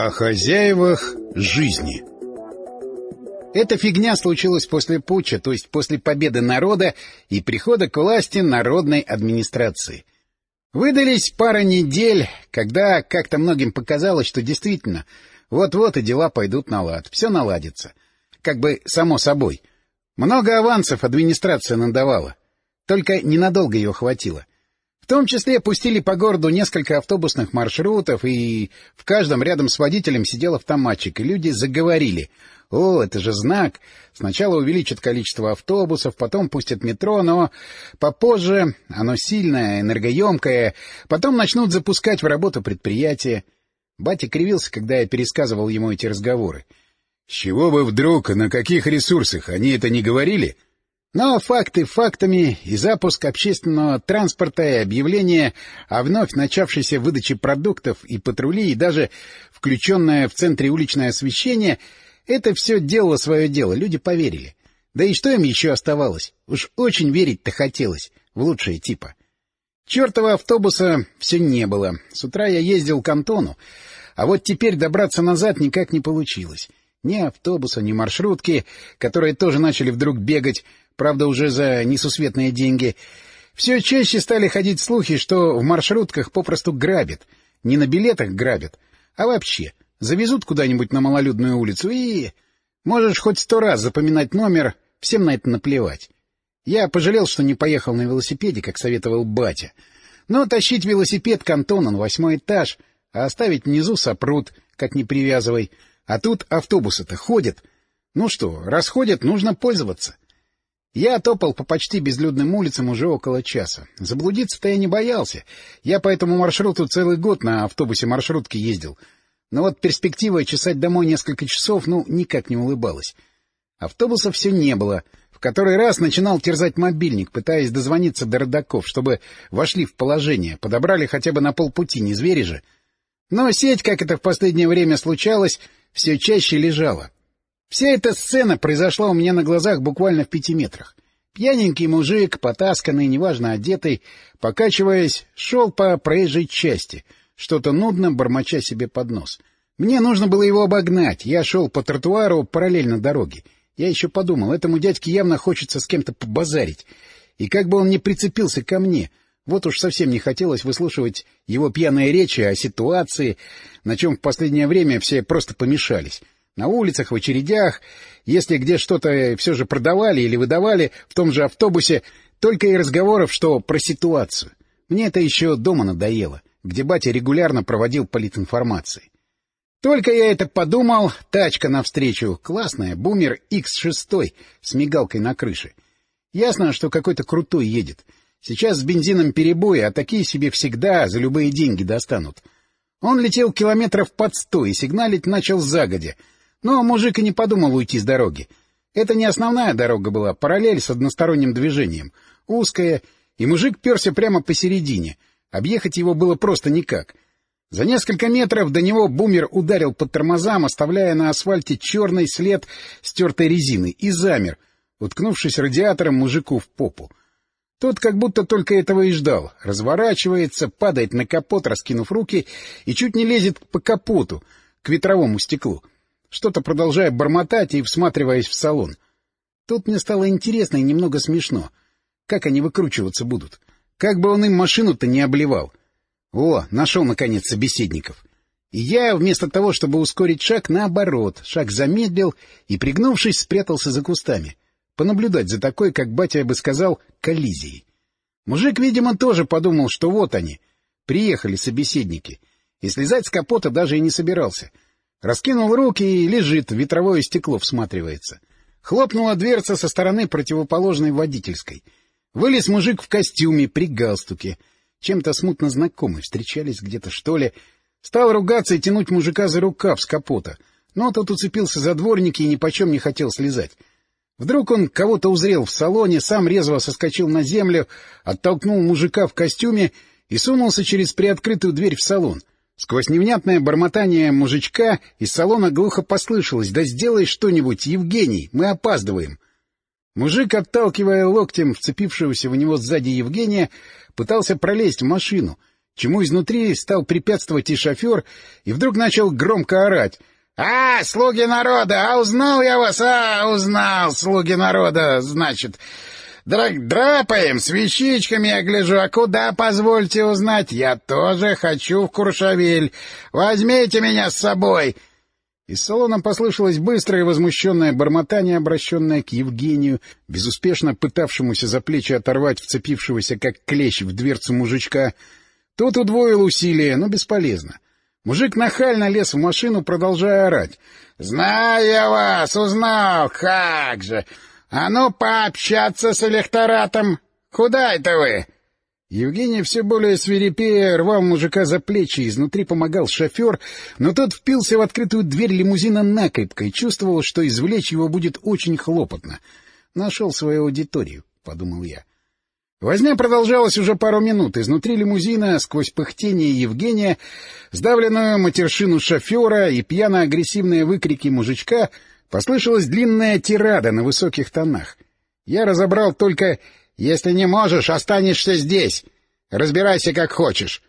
О хозяевах жизни Эта фигня случилась после путча, то есть после победы народа и прихода к власти народной администрации. Выдались пара недель, когда как-то многим показалось, что действительно вот-вот и дела пойдут на лад, все наладится. Как бы само собой. Много авансов администрация надавала. Только ненадолго ее хватило. В том числе пустили по городу несколько автобусных маршрутов, и в каждом рядом с водителем сидел автоматчик, и люди заговорили. «О, это же знак! Сначала увеличат количество автобусов, потом пустят метро, но попозже оно сильное, энергоемкое, потом начнут запускать в работу предприятия». Батя кривился, когда я пересказывал ему эти разговоры. — С чего бы вдруг, на каких ресурсах? Они это не говорили? — но факты фактами, и запуск общественного транспорта, и объявление о вновь начавшейся выдаче продуктов и патрули, и даже включенное в центре уличное освещение — это все делало свое дело, люди поверили. Да и что им еще оставалось? Уж очень верить-то хотелось в лучшее типа. Чертова автобуса все не было. С утра я ездил к Антону, а вот теперь добраться назад никак не получилось. Ни автобуса, ни маршрутки, которые тоже начали вдруг бегать, правда, уже за несусветные деньги. Все чаще стали ходить слухи, что в маршрутках попросту грабят. Не на билетах грабят, а вообще. Завезут куда-нибудь на малолюдную улицу и... Можешь хоть сто раз запоминать номер, всем на это наплевать. Я пожалел, что не поехал на велосипеде, как советовал батя. Но тащить велосипед к Антону на восьмой этаж, а оставить внизу сопрут, как не привязывай. А тут автобусы-то ходят. Ну что, расходят, нужно пользоваться. Я топал по почти безлюдным улицам уже около часа. Заблудиться-то я не боялся. Я по этому маршруту целый год на автобусе маршрутки ездил. Но вот перспектива чесать домой несколько часов, ну, никак не улыбалась. Автобуса все не было. В который раз начинал терзать мобильник, пытаясь дозвониться до родаков, чтобы вошли в положение, подобрали хотя бы на полпути, не звери же. Но сеть, как это в последнее время случалось, все чаще лежала. Вся эта сцена произошла у меня на глазах буквально в пяти метрах. Пьяненький мужик, потасканный, неважно одетый, покачиваясь, шел по проезжей части, что-то нудно, бормоча себе под нос. Мне нужно было его обогнать. Я шел по тротуару параллельно дороге. Я еще подумал, этому дядьке явно хочется с кем-то побазарить. И как бы он ни прицепился ко мне, вот уж совсем не хотелось выслушивать его пьяные речи о ситуации, на чем в последнее время все просто помешались. На улицах, в очередях, если где что-то все же продавали или выдавали в том же автобусе, только и разговоров, что про ситуацию. Мне это еще дома надоело, где батя регулярно проводил политинформации. Только я это подумал, тачка навстречу, классная, бумер X6 с мигалкой на крыше. Ясно, что какой-то крутой едет. Сейчас с бензином перебои, а такие себе всегда за любые деньги достанут. Он летел километров под сто и сигналить начал загодя — но мужик и не подумал уйти с дороги. Это не основная дорога была, параллель с односторонним движением. Узкая, и мужик перся прямо посередине. Объехать его было просто никак. За несколько метров до него бумер ударил по тормозам, оставляя на асфальте черный след стертой резины, и замер, уткнувшись радиатором мужику в попу. Тот как будто только этого и ждал. Разворачивается, падает на капот, раскинув руки, и чуть не лезет по капоту, к ветровому стеклу что-то продолжая бормотать и всматриваясь в салон. Тут мне стало интересно и немного смешно. Как они выкручиваться будут? Как бы он им машину-то не обливал? О, нашел, наконец, собеседников. И я, вместо того, чтобы ускорить шаг, наоборот, шаг замедлил и, пригнувшись, спрятался за кустами. Понаблюдать за такой, как батя бы сказал, коллизией. Мужик, видимо, тоже подумал, что вот они, приехали собеседники, и слезать с капота даже и не собирался — Раскинул руки и лежит, ветровое стекло всматривается. Хлопнула дверца со стороны противоположной водительской. Вылез мужик в костюме, при галстуке. Чем-то смутно знакомый, встречались где-то, что ли. Стал ругаться и тянуть мужика за рукав с капота. Но тот уцепился за дворники и нипочем не хотел слезать. Вдруг он кого-то узрел в салоне, сам резво соскочил на землю, оттолкнул мужика в костюме и сунулся через приоткрытую дверь в салон — Сквозь невнятное бормотание мужичка из салона глухо послышалось «Да сделай что-нибудь, Евгений, мы опаздываем!» Мужик, отталкивая локтем вцепившегося в него сзади Евгения, пытался пролезть в машину. чему изнутри стал препятствовать и шофер, и вдруг начал громко орать. «А, слуги народа! А узнал я вас! А, узнал, слуги народа! Значит, Дра драпаем, с вещичками я гляжу. А куда, позвольте узнать? Я тоже хочу в Куршавель. Возьмите меня с собой!» Из салона послышалось быстрое возмущенное бормотание, обращенное к Евгению, безуспешно пытавшемуся за плечи оторвать вцепившегося, как клещ, в дверцу мужичка. Тот удвоил усилия, но бесполезно. Мужик нахально лез в машину, продолжая орать. «Знаю я вас! Узнал! Как же! А ну пообщаться с электоратом! Куда это вы?» Евгений все более свирепея рвал мужика за плечи, изнутри помогал шофер, но тот впился в открытую дверь лимузина накрепко и чувствовал, что извлечь его будет очень хлопотно. «Нашел свою аудиторию», — подумал я. Возня продолжалась уже пару минут. Изнутри лимузина, сквозь пыхтение Евгения, сдавленную матершину шофера и пьяно-агрессивные выкрики мужичка, послышалась длинная тирада на высоких тонах. Я разобрал только если не можешь, останешься здесь. Разбирайся как хочешь.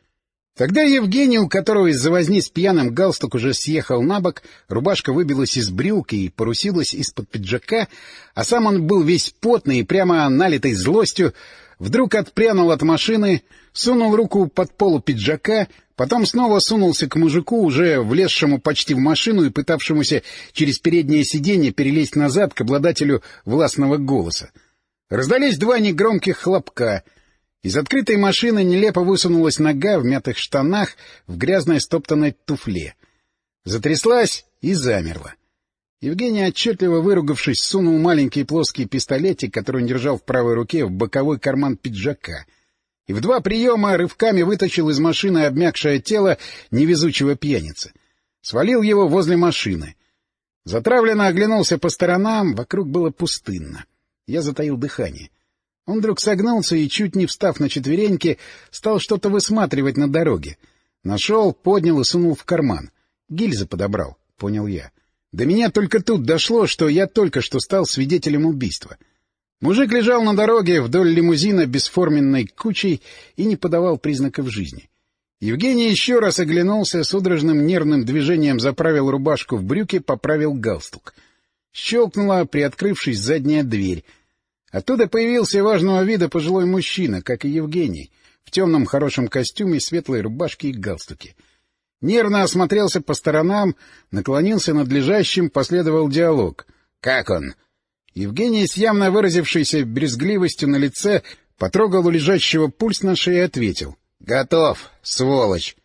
Тогда Евгений, у которого из-за возни с пьяным галстук уже съехал на бок, рубашка выбилась из брюк и порусилась из-под пиджака, а сам он был весь потный и прямо налитый злостью, вдруг отпрянул от машины, сунул руку под полу пиджака, потом снова сунулся к мужику, уже влезшему почти в машину и пытавшемуся через переднее сиденье перелезть назад к обладателю властного голоса. Раздались два негромких хлопка. Из открытой машины нелепо высунулась нога в мятых штанах в грязной стоптанной туфле. Затряслась и замерла. Евгений, отчетливо выругавшись, сунул маленький плоский пистолетик, который он держал в правой руке, в боковой карман пиджака. И в два приема рывками вытащил из машины обмякшее тело невезучего пьяницы. Свалил его возле машины. Затравленно оглянулся по сторонам, вокруг было пустынно. Я затаил дыхание. Он вдруг согнулся и, чуть не встав на четвереньки, стал что-то высматривать на дороге. Нашел, поднял и сунул в карман. Гильзы подобрал, понял я. До меня только тут дошло, что я только что стал свидетелем убийства. Мужик лежал на дороге вдоль лимузина бесформенной кучей и не подавал признаков жизни. Евгений еще раз оглянулся, судорожным нервным движением заправил рубашку в брюки, поправил галстук. Щелкнула, приоткрывшись, задняя дверь — Оттуда появился важного вида пожилой мужчина, как и Евгений, в темном хорошем костюме, светлой рубашке и галстуке. Нервно осмотрелся по сторонам, наклонился над лежащим, последовал диалог. «Как он?» Евгений с явно выразившейся брезгливостью на лице потрогал у лежащего пульс на шее и ответил. «Готов, сволочь!»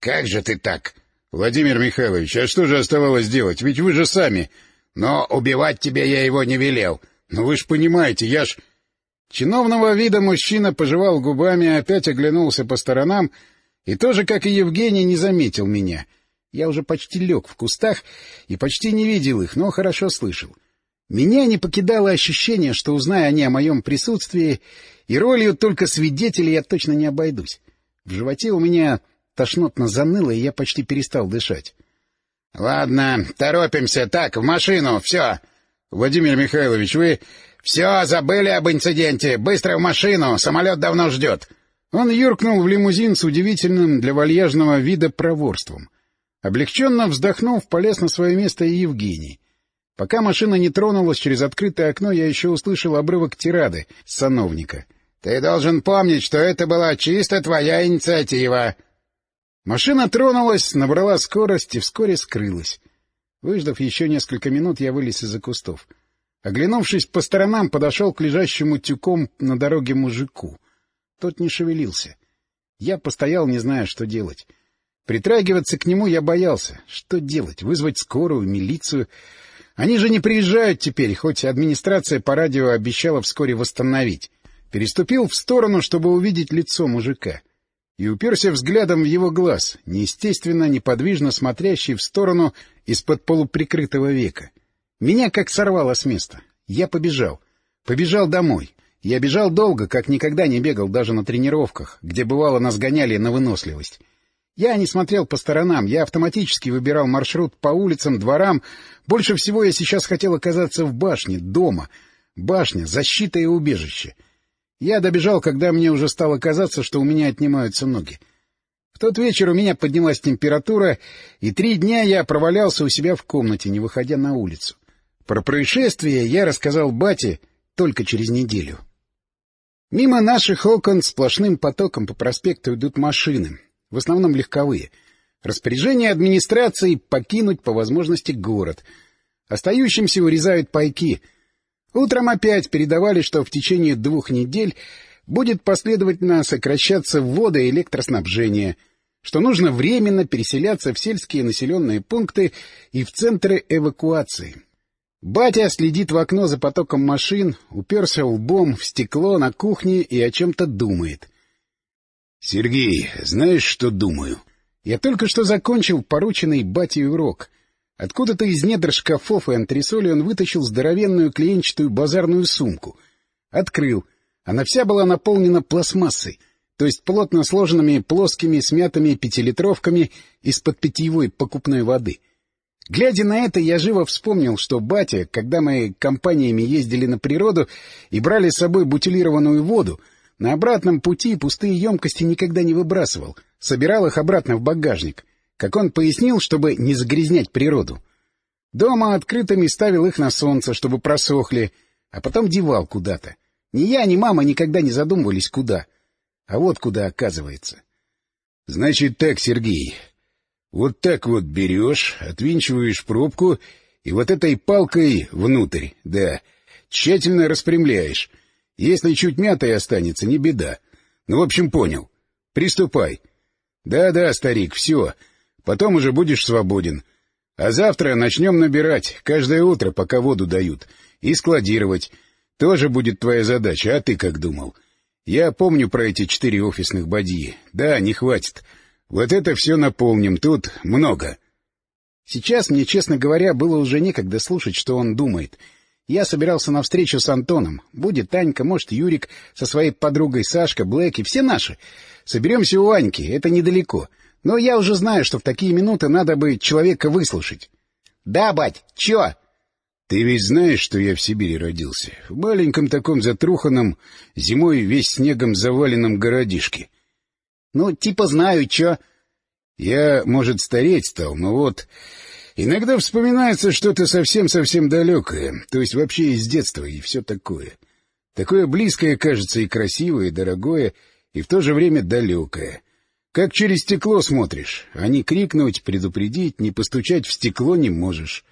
«Как же ты так?» «Владимир Михайлович, а что же оставалось делать? Ведь вы же сами...» «Но убивать тебя я его не велел. Ну вы ж понимаете, я ж... Чиновного вида мужчина пожевал губами, опять оглянулся по сторонам и тоже, как и Евгений, не заметил меня. Я уже почти лег в кустах и почти не видел их, но хорошо слышал. Меня не покидало ощущение, что, узная они о моем присутствии, и ролью только свидетеля я точно не обойдусь. В животе у меня тошнотно заныло, и я почти перестал дышать. — Ладно, торопимся. Так, в машину, все. — Владимир Михайлович, вы... — Все, забыли об инциденте. Быстро в машину, самолет давно ждет. Он юркнул в лимузин с удивительным для вальяжного вида проворством. Облегченно вздохнув, полез на свое место и Евгений. Пока машина не тронулась через открытое окно, я еще услышал обрывок тирады сановника. — Ты должен помнить, что это была чисто твоя инициатива. Машина тронулась, набрала скорость и вскоре скрылась. Выждав еще несколько минут, я вылез из-за кустов. Оглянувшись по сторонам, подошел к лежащему тюком на дороге мужику. Тот не шевелился. Я постоял, не зная, что делать. Притрагиваться к нему я боялся. Что делать? Вызвать скорую, милицию? Они же не приезжают теперь, хоть администрация по радио обещала вскоре восстановить. Переступил в сторону, чтобы увидеть лицо мужика и уперся взглядом в его глаз, неестественно, неподвижно смотрящий в сторону из-под полуприкрытого века. Меня как сорвало с места. Я побежал. Побежал домой. Я бежал долго, как никогда не бегал даже на тренировках, где, бывало, нас гоняли на выносливость. Я не смотрел по сторонам, я автоматически выбирал маршрут по улицам, дворам. Больше всего я сейчас хотел оказаться в башне, дома. Башня, защита и убежище — я добежал, когда мне уже стало казаться, что у меня отнимаются ноги. В тот вечер у меня поднялась температура, и три дня я провалялся у себя в комнате, не выходя на улицу. Про происшествие я рассказал бате только через неделю. Мимо наших окон сплошным потоком по проспекту идут машины, в основном легковые. Распоряжение администрации — покинуть по возможности город. Остающимся урезают пайки. Утром опять передавали, что в течение двух недель будет последовательно сокращаться ввода и электроснабжение, что нужно временно переселяться в сельские населенные пункты и в центры эвакуации. Батя следит в окно за потоком машин, уперся лбом в стекло на кухне и о чем-то думает. — Сергей, знаешь, что думаю? Я только что закончил порученный батей урок. Откуда-то из недр шкафов и антресоли он вытащил здоровенную клеенчатую базарную сумку. Открыл. Она вся была наполнена пластмассой, то есть плотно сложенными плоскими смятыми пятилитровками из-под питьевой покупной воды — Глядя на это, я живо вспомнил, что батя, когда мы компаниями ездили на природу и брали с собой бутилированную воду, на обратном пути пустые емкости никогда не выбрасывал, собирал их обратно в багажник, как он пояснил, чтобы не загрязнять природу. Дома открытыми ставил их на солнце, чтобы просохли, а потом девал куда-то. Ни я, ни мама никогда не задумывались, куда. А вот куда, оказывается. — Значит так, Сергей, вот так вот берешь, отвинчиваешь пробку и вот этой палкой внутрь, да, тщательно распрямляешь. Если чуть мятой останется, не беда. Ну, в общем, понял. Приступай. Да-да, старик, все. Потом уже будешь свободен. А завтра начнем набирать, каждое утро, пока воду дают, и складировать. Тоже будет твоя задача, а ты как думал? Я помню про эти четыре офисных бадьи. Да, не хватит. — вот это все наполним, тут много. Сейчас мне, честно говоря, было уже некогда слушать, что он думает. Я собирался на встречу с Антоном. Будет Танька, может, Юрик со своей подругой Сашка, Блэк и все наши. Соберемся у Аньки, это недалеко. Но я уже знаю, что в такие минуты надо бы человека выслушать. — Да, бать, чё? — Ты ведь знаешь, что я в Сибири родился. В маленьком таком затруханном, зимой весь снегом заваленном городишке. Ну, типа знаю, чё. Я, может, стареть стал, но вот... Иногда вспоминается что-то совсем-совсем далекое, то есть вообще из детства и все такое. Такое близкое, кажется, и красивое, и дорогое, и в то же время далекое. Как через стекло смотришь, а не крикнуть, предупредить, не постучать в стекло не можешь.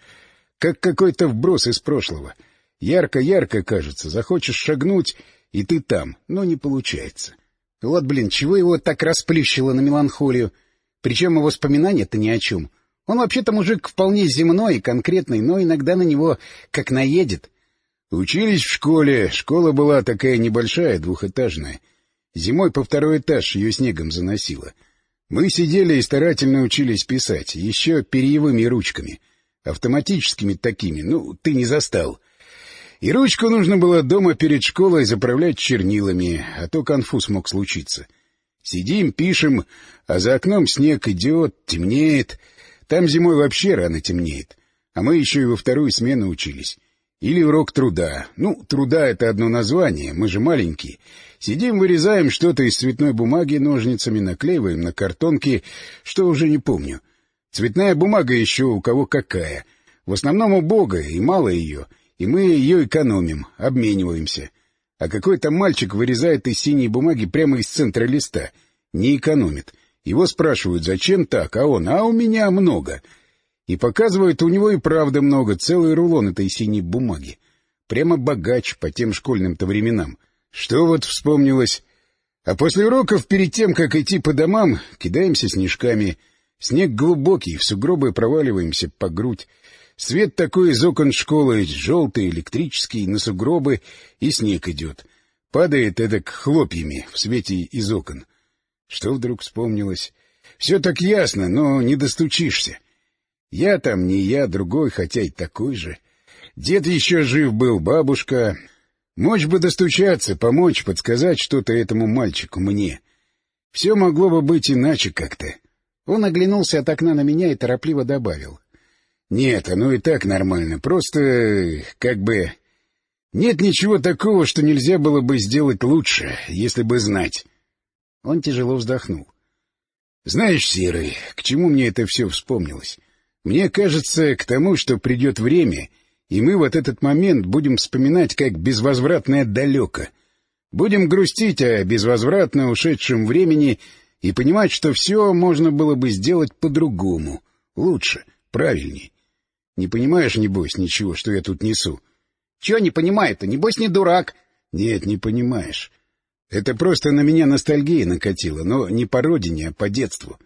Как какой-то вброс из прошлого. Ярко-ярко кажется, захочешь шагнуть, и ты там, но не получается. — вот, блин, чего его так расплющило на меланхолию? Причем и воспоминания-то ни о чем. Он вообще-то мужик вполне земной и конкретный, но иногда на него как наедет. Учились в школе. Школа была такая небольшая, двухэтажная. Зимой по второй этаж ее снегом заносило. Мы сидели и старательно учились писать, еще перьевыми ручками. Автоматическими такими, ну, ты не застал. И ручку нужно было дома перед школой заправлять чернилами, а то конфуз мог случиться. Сидим, пишем, а за окном снег идет, темнеет. Там зимой вообще рано темнеет. А мы еще и во вторую смену учились. Или урок труда. Ну, труда — это одно название, мы же маленькие. Сидим, вырезаем что-то из цветной бумаги ножницами, наклеиваем на картонки, что уже не помню. Цветная бумага еще у кого какая. В основном у Бога, и мало ее — и мы ее экономим, обмениваемся. А какой-то мальчик вырезает из синей бумаги прямо из центра листа. Не экономит. Его спрашивают, зачем так, а он, а у меня много. И показывают, у него и правда много, целый рулон этой синей бумаги. Прямо богач по тем школьным-то временам. Что вот вспомнилось? А после уроков, перед тем, как идти по домам, кидаемся снежками. Снег глубокий, в сугробы проваливаемся по грудь. Свет такой из окон школы, желтый, электрический, на сугробы, и снег идет. Падает эдак хлопьями в свете из окон. Что вдруг вспомнилось? Все так ясно, но не достучишься. Я там не я, другой, хотя и такой же. Дед еще жив был, бабушка. Мочь бы достучаться, помочь, подсказать что-то этому мальчику, мне. Все могло бы быть иначе как-то. Он оглянулся от окна на меня и торопливо добавил. Нет, оно и так нормально. Просто, как бы... Нет ничего такого, что нельзя было бы сделать лучше, если бы знать. Он тяжело вздохнул. Знаешь, Серый, к чему мне это все вспомнилось? Мне кажется, к тому, что придет время, и мы вот этот момент будем вспоминать как безвозвратное далеко. Будем грустить о безвозвратно ушедшем времени и понимать, что все можно было бы сделать по-другому, лучше, правильней. Не понимаешь, небось, ничего, что я тут несу? — Чего не понимаю-то? Небось, не дурак. — Нет, не понимаешь. Это просто на меня ностальгия накатила, но не по родине, а по детству.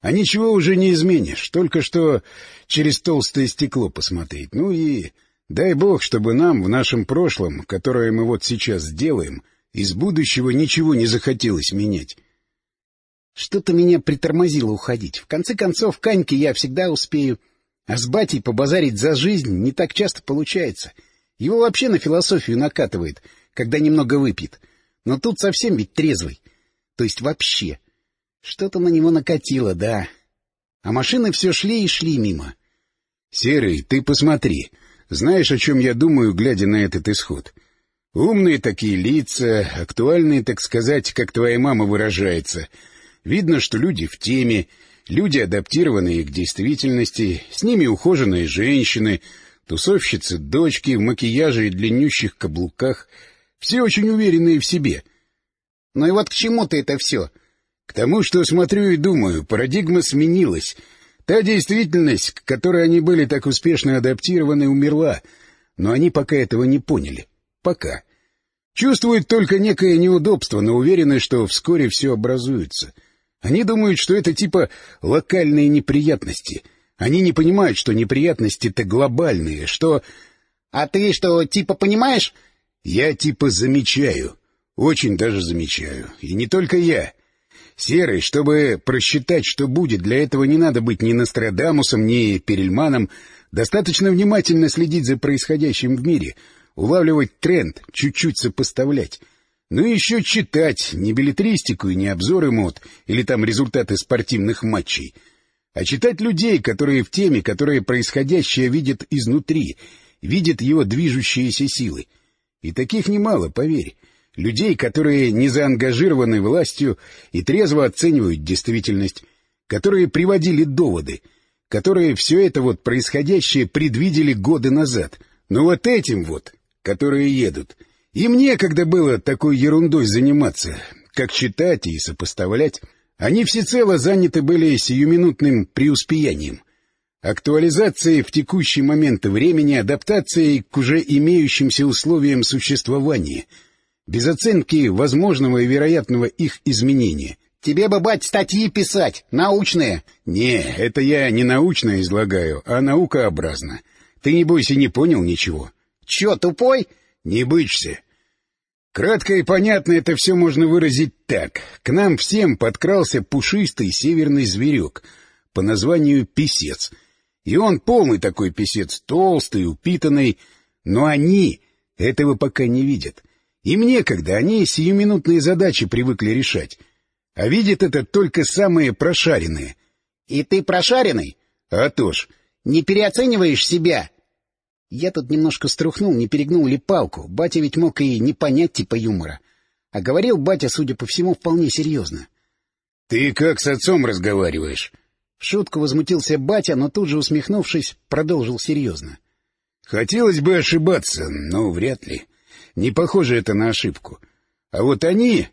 А ничего уже не изменишь, только что через толстое стекло посмотреть. Ну и дай бог, чтобы нам в нашем прошлом, которое мы вот сейчас сделаем, из будущего ничего не захотелось менять. Что-то меня притормозило уходить. В конце концов, Каньке я всегда успею. А с батей побазарить за жизнь не так часто получается. Его вообще на философию накатывает, когда немного выпьет. Но тут совсем ведь трезвый. То есть вообще. Что-то на него накатило, да. А машины все шли и шли мимо. — Серый, ты посмотри. Знаешь, о чем я думаю, глядя на этот исход? Умные такие лица, актуальные, так сказать, как твоя мама выражается. Видно, что люди в теме, люди, адаптированные к действительности, с ними ухоженные женщины, тусовщицы дочки в макияже и длиннющих каблуках — все очень уверенные в себе. Ну и вот к чему ты это все? К тому, что смотрю и думаю, парадигма сменилась. Та действительность, к которой они были так успешно адаптированы, умерла. Но они пока этого не поняли. Пока. Чувствуют только некое неудобство, но уверены, что вскоре все образуется. Они думают, что это типа локальные неприятности. Они не понимают, что неприятности-то глобальные, что... — А ты что, типа понимаешь? Я типа замечаю. Очень даже замечаю. И не только я. Серый, чтобы просчитать, что будет, для этого не надо быть ни Нострадамусом, ни Перельманом. Достаточно внимательно следить за происходящим в мире, улавливать тренд, чуть-чуть сопоставлять. Ну и еще читать не билетристику и не обзоры мод или там результаты спортивных матчей, а читать людей, которые в теме, которые происходящее видят изнутри, видят его движущиеся силы. И таких немало, поверь. Людей, которые не заангажированы властью и трезво оценивают действительность, которые приводили доводы, которые все это вот происходящее предвидели годы назад. Но вот этим вот, которые едут, им некогда было такой ерундой заниматься, как читать и сопоставлять. Они всецело заняты были сиюминутным преуспеянием. Актуализацией в текущий момент времени, адаптацией к уже имеющимся условиям существования, без оценки возможного и вероятного их изменения. Тебе бы, бать, статьи писать, научные. Не, это я не научно излагаю, а наукообразно. Ты, не бойся, не понял ничего. Чё, тупой? Не бычься. Кратко и понятно это все можно выразить так. К нам всем подкрался пушистый северный зверек по названию писец — и он полный такой писец, толстый, упитанный. Но они этого пока не видят. Им некогда, они сиюминутные задачи привыкли решать. А видят это только самые прошаренные. — И ты прошаренный? — А то ж. — Не переоцениваешь себя? Я тут немножко струхнул, не перегнул ли палку. Батя ведь мог и не понять типа юмора. А говорил батя, судя по всему, вполне серьезно. — Ты как с отцом разговариваешь? В шутку возмутился батя, но тут же, усмехнувшись, продолжил серьезно. — Хотелось бы ошибаться, но вряд ли. Не похоже это на ошибку. А вот они...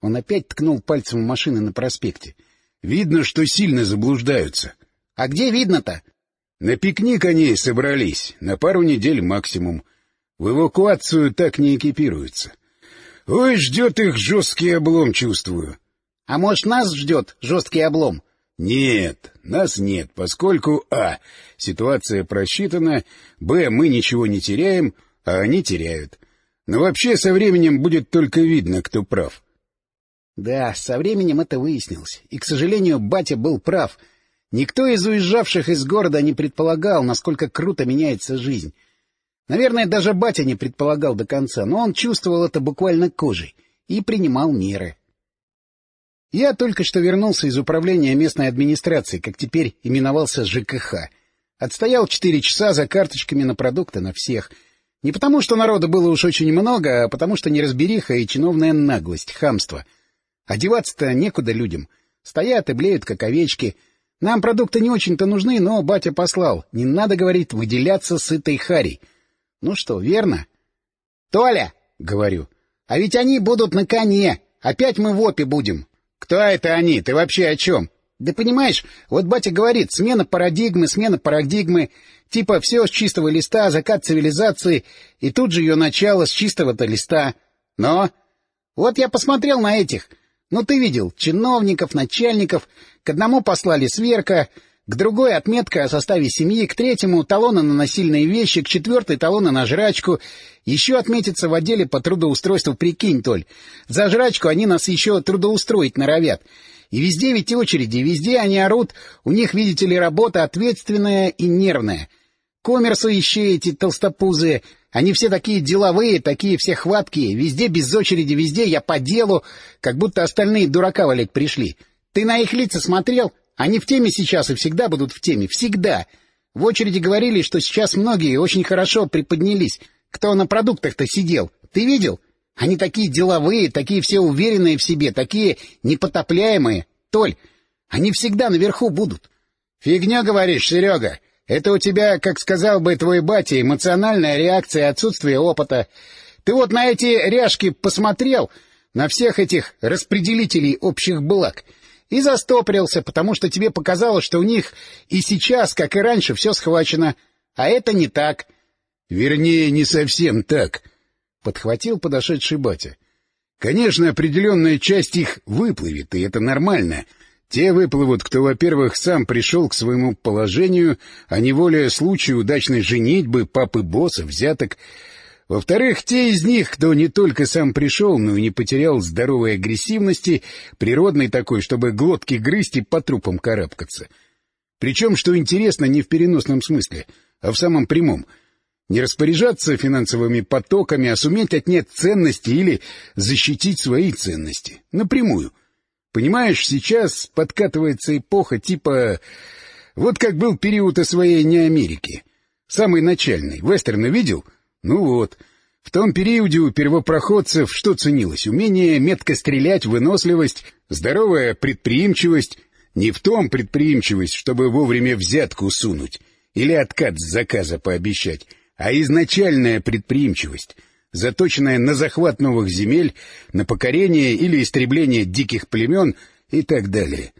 Он опять ткнул пальцем в машины на проспекте. — Видно, что сильно заблуждаются. — А где видно-то? — На пикник они собрались, на пару недель максимум. В эвакуацию так не экипируются. Ой, ждет их жесткий облом, чувствую. — А может, нас ждет жесткий облом? — нет, нас нет, поскольку а. ситуация просчитана, б. мы ничего не теряем, а они теряют. Но вообще со временем будет только видно, кто прав. Да, со временем это выяснилось. И, к сожалению, батя был прав. Никто из уезжавших из города не предполагал, насколько круто меняется жизнь. Наверное, даже батя не предполагал до конца, но он чувствовал это буквально кожей и принимал меры. Я только что вернулся из управления местной администрации, как теперь именовался ЖКХ. Отстоял четыре часа за карточками на продукты на всех. Не потому, что народа было уж очень много, а потому что неразбериха и чиновная наглость, хамство. Одеваться-то некуда людям. Стоят и блеют, как овечки. Нам продукты не очень-то нужны, но батя послал. Не надо, говорит, выделяться сытой харей. Ну что, верно? — Толя! — говорю. — А ведь они будут на коне. Опять мы в опе будем. — Кто это они? Ты вообще о чем? — Да понимаешь, вот батя говорит, смена парадигмы, смена парадигмы. Типа все с чистого листа, закат цивилизации, и тут же ее начало с чистого-то листа. Но... Вот я посмотрел на этих. Ну, ты видел, чиновников, начальников. К одному послали сверка, к другой — отметка о составе семьи, к третьему — талоны на насильные вещи, к четвертой — талоны на жрачку. Еще отметится в отделе по трудоустройству, прикинь, Толь. За жрачку они нас еще трудоустроить норовят. И везде ведь очереди, везде они орут, у них, видите ли, работа ответственная и нервная — Коммерсы еще эти толстопузые. Они все такие деловые, такие все хваткие. Везде без очереди, везде я по делу, как будто остальные дурака валять пришли. Ты на их лица смотрел? Они в теме сейчас и всегда будут в теме. Всегда. В очереди говорили, что сейчас многие очень хорошо приподнялись. Кто на продуктах-то сидел? Ты видел? Они такие деловые, такие все уверенные в себе, такие непотопляемые. Толь, они всегда наверху будут. — Фигня, говоришь, Серега. Это у тебя, как сказал бы твой батя, эмоциональная реакция отсутствия опыта. Ты вот на эти ряжки посмотрел, на всех этих распределителей общих благ, и застопрился, потому что тебе показалось, что у них и сейчас, как и раньше, все схвачено. А это не так. — Вернее, не совсем так, — подхватил подошедший батя. — Конечно, определенная часть их выплывет, и это нормально — те выплывут, кто, во-первых, сам пришел к своему положению, а не воля случая удачной женитьбы, папы-босса, взяток. Во-вторых, те из них, кто не только сам пришел, но и не потерял здоровой агрессивности, природной такой, чтобы глотки грызть и по трупам карабкаться. Причем, что интересно, не в переносном смысле, а в самом прямом — не распоряжаться финансовыми потоками, а суметь отнять ценности или защитить свои ценности. Напрямую. Понимаешь, сейчас подкатывается эпоха типа... Вот как был период освоения Америки. Самый начальный. Вестерны видел? Ну вот. В том периоде у первопроходцев что ценилось? Умение метко стрелять, выносливость, здоровая предприимчивость. Не в том предприимчивость, чтобы вовремя взятку сунуть или откат с заказа пообещать, а изначальная предприимчивость — заточенная на захват новых земель, на покорение или истребление диких племен и так далее.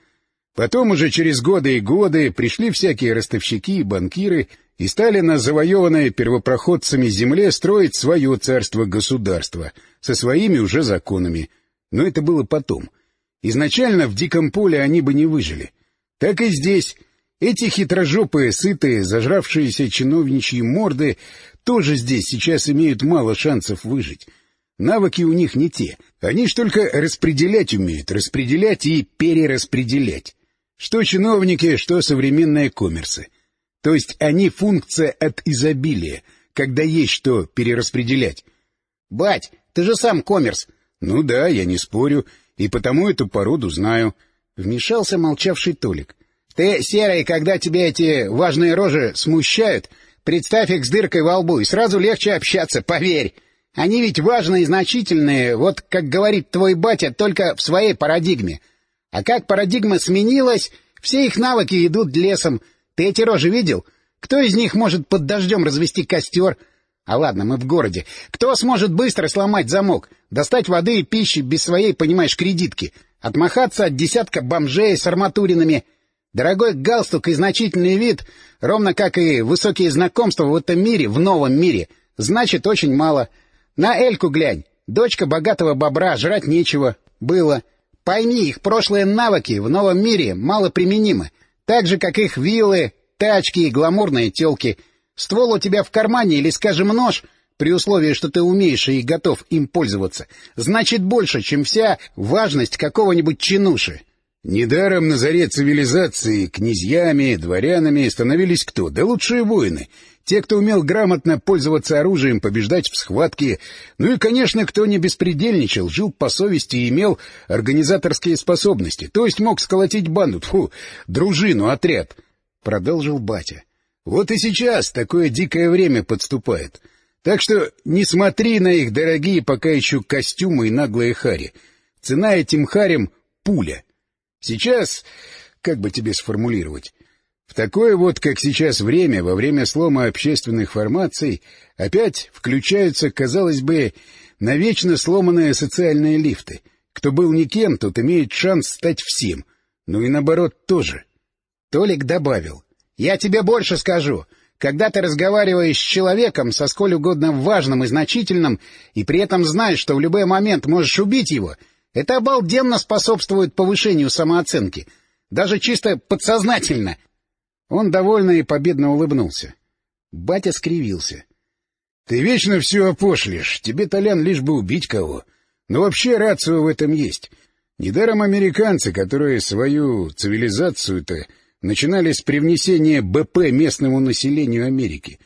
Потом уже через годы и годы пришли всякие ростовщики и банкиры и стали на завоеванной первопроходцами земле строить свое царство-государство со своими уже законами. Но это было потом. Изначально в диком поле они бы не выжили. Так и здесь эти хитрожопые, сытые, зажравшиеся чиновничьи морды тоже здесь сейчас имеют мало шансов выжить. Навыки у них не те. Они ж только распределять умеют, распределять и перераспределять. Что чиновники, что современные коммерсы. То есть они функция от изобилия, когда есть что перераспределять. — Бать, ты же сам коммерс. — Ну да, я не спорю, и потому эту породу знаю. Вмешался молчавший Толик. Ты, Серый, когда тебе эти важные рожи смущают, представь их с дыркой во лбу, и сразу легче общаться, поверь. Они ведь важные и значительные, вот как говорит твой батя, только в своей парадигме. А как парадигма сменилась, все их навыки идут лесом. Ты эти рожи видел? Кто из них может под дождем развести костер? А ладно, мы в городе. Кто сможет быстро сломать замок, достать воды и пищи без своей, понимаешь, кредитки, отмахаться от десятка бомжей с арматуринами — Дорогой галстук и значительный вид, ровно как и высокие знакомства в этом мире, в новом мире, значит очень мало. На Эльку глянь. Дочка богатого бобра, жрать нечего. Было. Пойми, их прошлые навыки в новом мире мало применимы. Так же, как их виллы, тачки и гламурные телки. Ствол у тебя в кармане или, скажем, нож, при условии, что ты умеешь и готов им пользоваться, значит больше, чем вся важность какого-нибудь чинуши. Недаром на заре цивилизации князьями, дворянами становились кто? Да лучшие воины. Те, кто умел грамотно пользоваться оружием, побеждать в схватке. Ну и, конечно, кто не беспредельничал, жил по совести и имел организаторские способности. То есть мог сколотить банду, фу, дружину, отряд. Продолжил батя. Вот и сейчас такое дикое время подступает. Так что не смотри на их дорогие пока еще костюмы и наглые хари. Цена этим харям — пуля. Сейчас, как бы тебе сформулировать, в такое вот, как сейчас время, во время слома общественных формаций, опять включаются, казалось бы, навечно сломанные социальные лифты. Кто был никем, тот имеет шанс стать всем. Ну и наоборот тоже. Толик добавил. — Я тебе больше скажу. Когда ты разговариваешь с человеком со сколь угодно важным и значительным, и при этом знаешь, что в любой момент можешь убить его, это обалденно способствует повышению самооценки. Даже чисто подсознательно — он довольно и победно улыбнулся. Батя скривился. — Ты вечно все опошлишь. Тебе, Толян, лишь бы убить кого. Но вообще рацию в этом есть. Недаром американцы, которые свою цивилизацию-то начинали с привнесения БП местному населению Америки.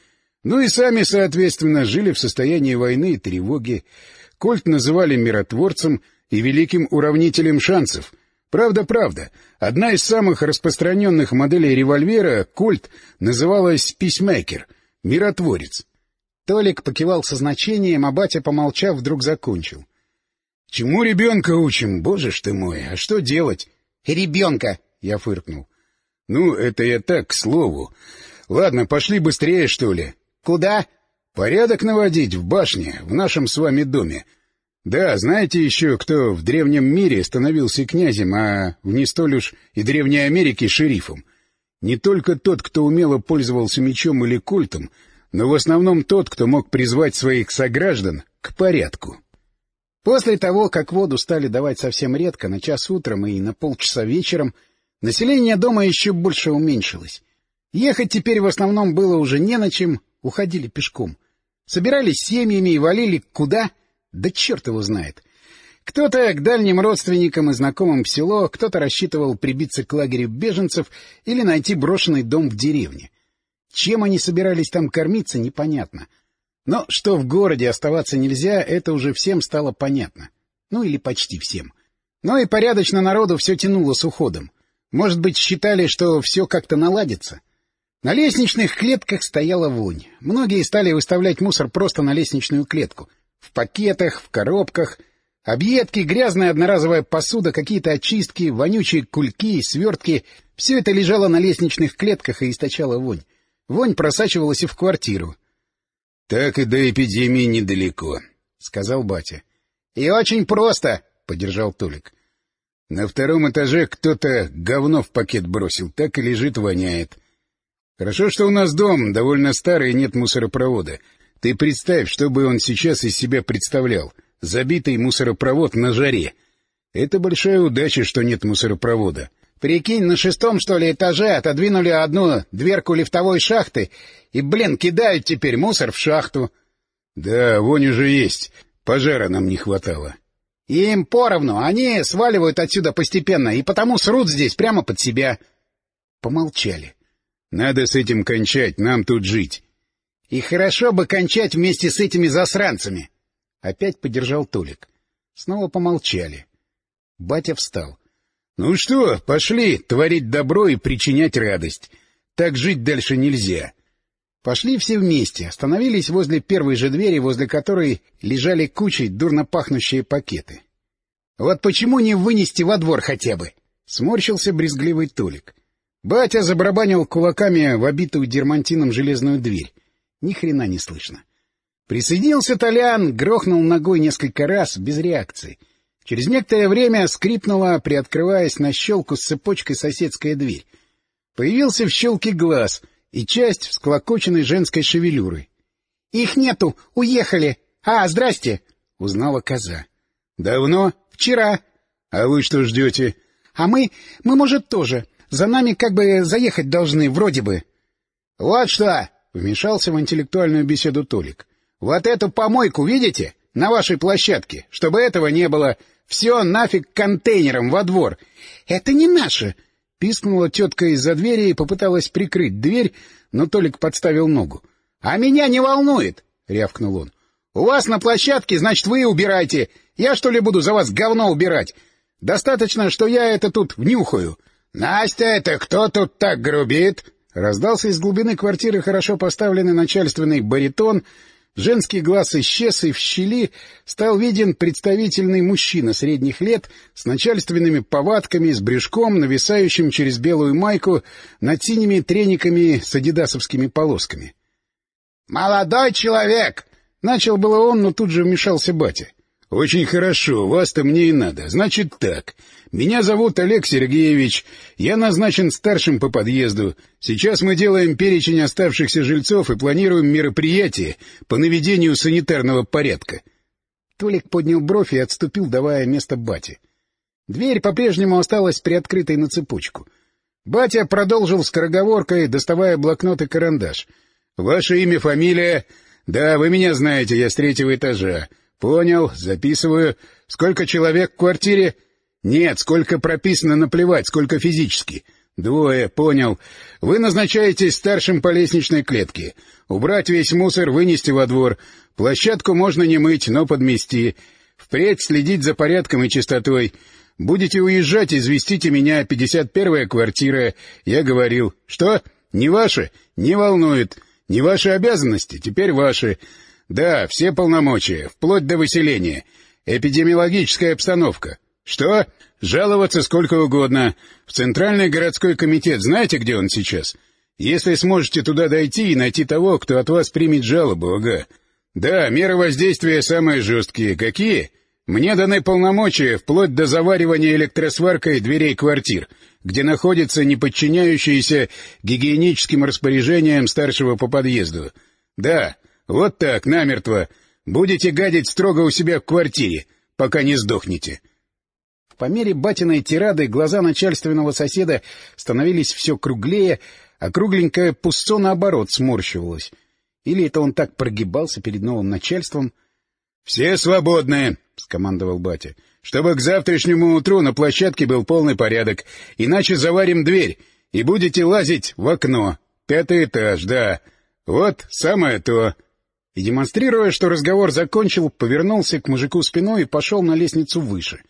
Ну и сами, соответственно, жили в состоянии войны и тревоги. Кольт называли миротворцем и великим уравнителем шансов — Правда-правда, одна из самых распространенных моделей револьвера, «Кольт», называлась «Письмейкер» — «Миротворец». Толик покивал со значением, а батя, помолчав, вдруг закончил. — Чему ребенка учим, боже ж ты мой, а что делать? — Ребенка! — я фыркнул. — Ну, это я так, к слову. Ладно, пошли быстрее, что ли. — Куда? — Порядок наводить в башне, в нашем с вами доме. Да, знаете еще, кто в Древнем мире становился князем, а в не столь уж и Древней Америке шерифом? Не только тот, кто умело пользовался мечом или культом, но в основном тот, кто мог призвать своих сограждан к порядку. После того, как воду стали давать совсем редко, на час утром и на полчаса вечером, население дома еще больше уменьшилось. Ехать теперь в основном было уже не на чем, уходили пешком. Собирались семьями и валили куда — да черт его знает. Кто-то к дальним родственникам и знакомым в село, кто-то рассчитывал прибиться к лагерю беженцев или найти брошенный дом в деревне. Чем они собирались там кормиться, непонятно. Но что в городе оставаться нельзя, это уже всем стало понятно. Ну или почти всем. Но и порядочно народу все тянуло с уходом. Может быть, считали, что все как-то наладится. На лестничных клетках стояла вонь. Многие стали выставлять мусор просто на лестничную клетку — в пакетах, в коробках. Объедки, грязная одноразовая посуда, какие-то очистки, вонючие кульки, свертки — все это лежало на лестничных клетках и источало вонь. Вонь просачивалась и в квартиру. — Так и до эпидемии недалеко, — сказал батя. — И очень просто, — поддержал Толик. — На втором этаже кто-то говно в пакет бросил, так и лежит, воняет. Хорошо, что у нас дом довольно старый и нет мусоропровода. Ты представь, что бы он сейчас из себя представлял. Забитый мусоропровод на жаре. Это большая удача, что нет мусоропровода. Прикинь, на шестом, что ли, этаже отодвинули одну дверку лифтовой шахты и, блин, кидают теперь мусор в шахту. Да, вонь уже есть. Пожара нам не хватало. Им поровну. Они сваливают отсюда постепенно и потому срут здесь прямо под себя. Помолчали. Надо с этим кончать, нам тут жить. И хорошо бы кончать вместе с этими засранцами. Опять поддержал Толик. Снова помолчали. Батя встал. — Ну что, пошли творить добро и причинять радость. Так жить дальше нельзя. Пошли все вместе, остановились возле первой же двери, возле которой лежали кучей дурно пахнущие пакеты. — Вот почему не вынести во двор хотя бы? — сморщился брезгливый Толик. Батя забарабанил кулаками в обитую дермантином железную дверь. Ни хрена не слышно. Присоединился Толян, грохнул ногой несколько раз, без реакции. Через некоторое время скрипнула, приоткрываясь на щелку с цепочкой соседская дверь. Появился в щелке глаз и часть всклокоченной женской шевелюры. — Их нету! Уехали! А, здрасте! — узнала коза. — Давно? — Вчера. — А вы что ждете? — А мы... мы, может, тоже. За нами как бы заехать должны, вроде бы. — Вот что! Вмешался в интеллектуальную беседу Толик. — Вот эту помойку видите? На вашей площадке. Чтобы этого не было. Все нафиг контейнером во двор. — Это не наше! — пискнула тетка из-за двери и попыталась прикрыть дверь, но Толик подставил ногу. — А меня не волнует! — рявкнул он. — У вас на площадке, значит, вы убирайте. Я, что ли, буду за вас говно убирать? Достаточно, что я это тут внюхаю. — Настя, это кто тут так грубит? Раздался из глубины квартиры хорошо поставленный начальственный баритон, Женский глаз исчез, и в щели стал виден представительный мужчина средних лет с начальственными повадками, с брюшком, нависающим через белую майку над синими трениками с адидасовскими полосками. «Молодой человек!» — начал было он, но тут же вмешался батя. «Очень хорошо, вас-то мне и надо. Значит так. Меня зовут Олег Сергеевич. Я назначен старшим по подъезду. Сейчас мы делаем перечень оставшихся жильцов и планируем мероприятие по наведению санитарного порядка». Толик поднял бровь и отступил, давая место бате. Дверь по-прежнему осталась приоткрытой на цепочку. Батя продолжил скороговоркой, доставая блокнот и карандаш. «Ваше имя, фамилия?» «Да, вы меня знаете, я с третьего этажа. Понял, записываю. Сколько человек в квартире? Нет, сколько прописано, наплевать, сколько физически. Двое, понял. Вы назначаетесь старшим по лестничной клетке. Убрать весь мусор, вынести во двор. Площадку можно не мыть, но подмести. Впредь следить за порядком и чистотой. Будете уезжать, известите меня, 51-я квартира. Я говорил. Что? Не ваши? Не волнует. Не ваши обязанности, теперь ваши. Да, все полномочия, вплоть до выселения. Эпидемиологическая обстановка. Что? Жаловаться сколько угодно. В Центральный городской комитет знаете, где он сейчас? Если сможете туда дойти и найти того, кто от вас примет жалобу, ага. Да, меры воздействия самые жесткие. Какие? Мне даны полномочия вплоть до заваривания электросваркой дверей квартир, где находятся неподчиняющиеся гигиеническим распоряжениям старшего по подъезду. Да, вот так, намертво. Будете гадить строго у себя в квартире, пока не сдохнете. По мере батиной тирады глаза начальственного соседа становились все круглее, а кругленькое пусцо, наоборот, сморщивалось. Или это он так прогибался перед новым начальством? — Все свободны, — скомандовал батя, — чтобы к завтрашнему утру на площадке был полный порядок, иначе заварим дверь, и будете лазить в окно. Пятый этаж, да. Вот самое то и, демонстрируя, что разговор закончил, повернулся к мужику спиной и пошел на лестницу выше.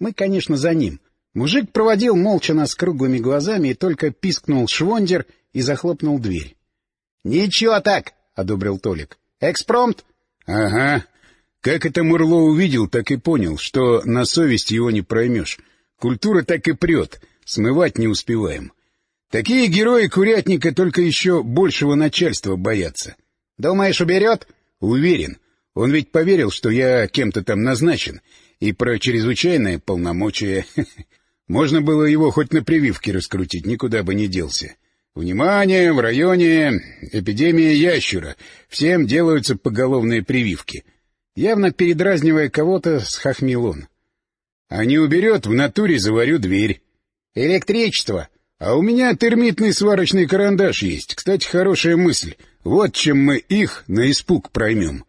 Мы, конечно, за ним. Мужик проводил молча нас круглыми глазами и только пискнул швондер и захлопнул дверь. — Ничего так, — одобрил Толик. — Экспромт? — Ага. Как это Мурло увидел, так и понял, что на совесть его не проймешь. Культура так и прет, смывать не успеваем. Такие герои курятника только еще большего начальства боятся. — Думаешь, уберет? Уверен. Он ведь поверил, что я кем-то там назначен, и про чрезвычайное полномочие. Можно было его хоть на прививке раскрутить, никуда бы не делся. Внимание, в районе эпидемия ящура. Всем делаются поголовные прививки. Явно передразнивая кого-то, схохмил он. А не уберет, в натуре заварю дверь. Электричество. А у меня термитный сварочный карандаш есть. Кстати, хорошая мысль. Вот чем мы их на испуг проймем.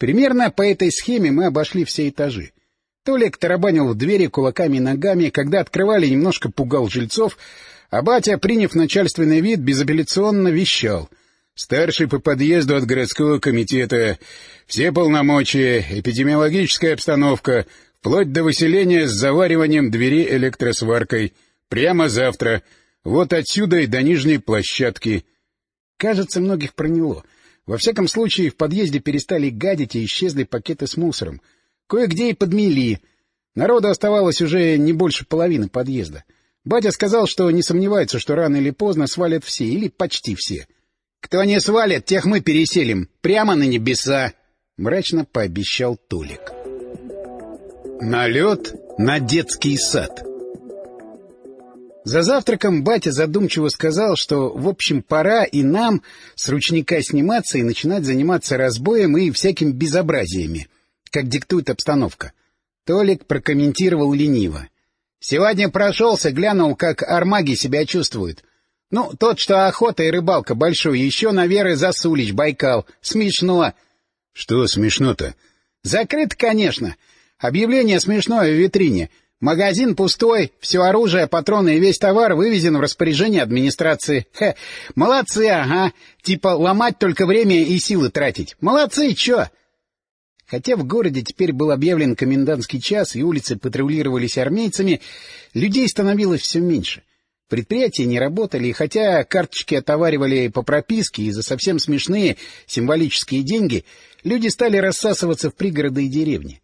Примерно по этой схеме мы обошли все этажи. Толик тарабанил в двери кулаками и ногами, когда открывали, немножко пугал жильцов, а батя, приняв начальственный вид, безапелляционно вещал. Старший по подъезду от городского комитета, все полномочия, эпидемиологическая обстановка, вплоть до выселения с завариванием двери электросваркой. Прямо завтра. Вот отсюда и до нижней площадки — Кажется, многих проняло. Во всяком случае, в подъезде перестали гадить и исчезли пакеты с мусором. Кое-где и подмели. Народу оставалось уже не больше половины подъезда. Батя сказал, что не сомневается, что рано или поздно свалят все, или почти все. — Кто не свалит, тех мы переселим. Прямо на небеса! — мрачно пообещал Толик. Налет на детский сад за завтраком батя задумчиво сказал, что, в общем, пора и нам с ручника сниматься и начинать заниматься разбоем и всякими безобразиями, как диктует обстановка. Толик прокомментировал лениво. «Сегодня прошелся, глянул, как армаги себя чувствуют. Ну, тот, что охота и рыбалка большой, еще на Веры Засулич, Байкал. Смешно». «Что смешно-то?» «Закрыто, конечно. Объявление смешное в витрине». Магазин пустой, все оружие, патроны и весь товар вывезен в распоряжение администрации. Хе, молодцы, ага. Типа ломать только время и силы тратить. Молодцы, чё? Хотя в городе теперь был объявлен комендантский час и улицы патрулировались армейцами, людей становилось все меньше. Предприятия не работали, и хотя карточки отоваривали по прописке и за совсем смешные символические деньги, люди стали рассасываться в пригороды и деревни.